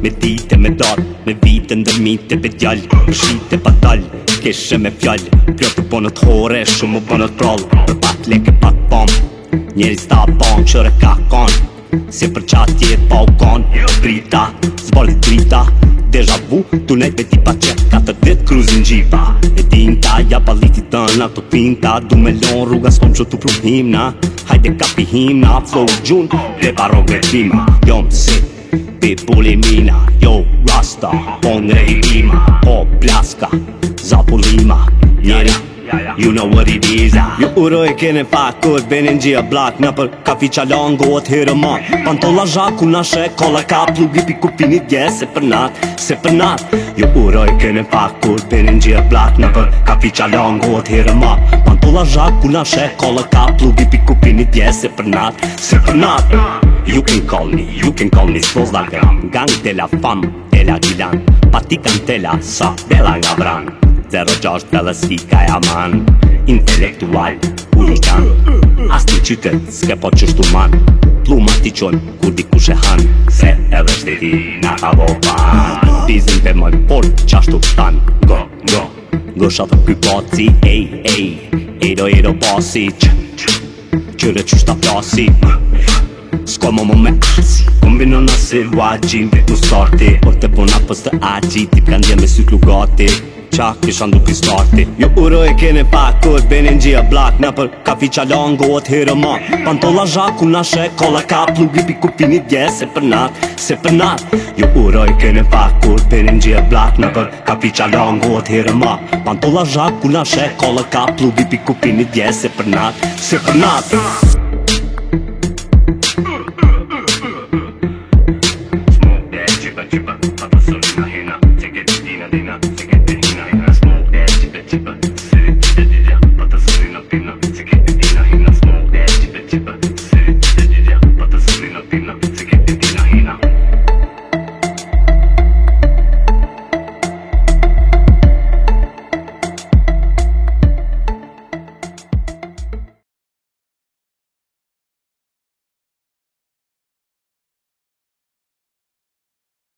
Me dite me dar Me vite ndër mitë e pe djall Me shite pa Keshe me fjall Pjot të bonët hore Shumë më bonët prall Për pat lek e pat pom Njeri sta bon Qërë ka kon Si për qatje pa u kon Brita Zbore drita Deja vu Tu nejt me ti pa qek Ka dit kruzin gjiva E din ta ja paliti tëna Të pin ta du me lon Rruga s'kom që tu pru himna na Hajde ka himna, na Flow gjun Dhe barog Jom si Pi puli mina, jo rasta, On ngre hi pima Po plaska, po zapu njeri, you know what it is Jo uroj kene pakur, venin gje blak në për Ka fi qalon, go të hirë më Pantola, zhaku, na shet, kola, ka, plugi Pi kupinit, jesë, se përnat, se përnat Jo uroj kene pakur, venin gje blak në për Ka fi qalon, go të hirë më Pantola, zhaku, na shet, kola, ka, plugi Pi kupinit, jesë, se përnat, se përnat You can call me, you can call me Sposlagram Gang de la fam, e la gjilan Patikan tela, sa, bela nga vran 06, belesi, kaja man Intelektual, hulikan Asni qytet, s'ke po qështu man Pluma qon, kur di kushe han Se edhe shteti, nga ka bo ban Bizin pe por qashtu tan Go, go, go shatë kuj poci Ej, ej, ej, ej, ej, ej, ej, ej, ej, ej, ej, Shko më më me asi Kombino në se vajgjim Pek në starti Po të puna pës të agji Ti pëkan dje me sy të lugati Qa kësha në duke starti Jo uro e kene pa Benin Bene gjia blak Në për ka fi qa lo në gohët Hira ma Pantolla zhaku ku në ashe Kolla ka plugi Pi kupini dje Se për nat Se për nat Jo uro e kene pa Benin Bene gjia blak Në për ka fi qa lo në gohët Hira ma Pantolla zhaku ku në ashe Kolla ka plugi Pi dje Se për nat Se për nat Se për nat Thank you.